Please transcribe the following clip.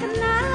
kenal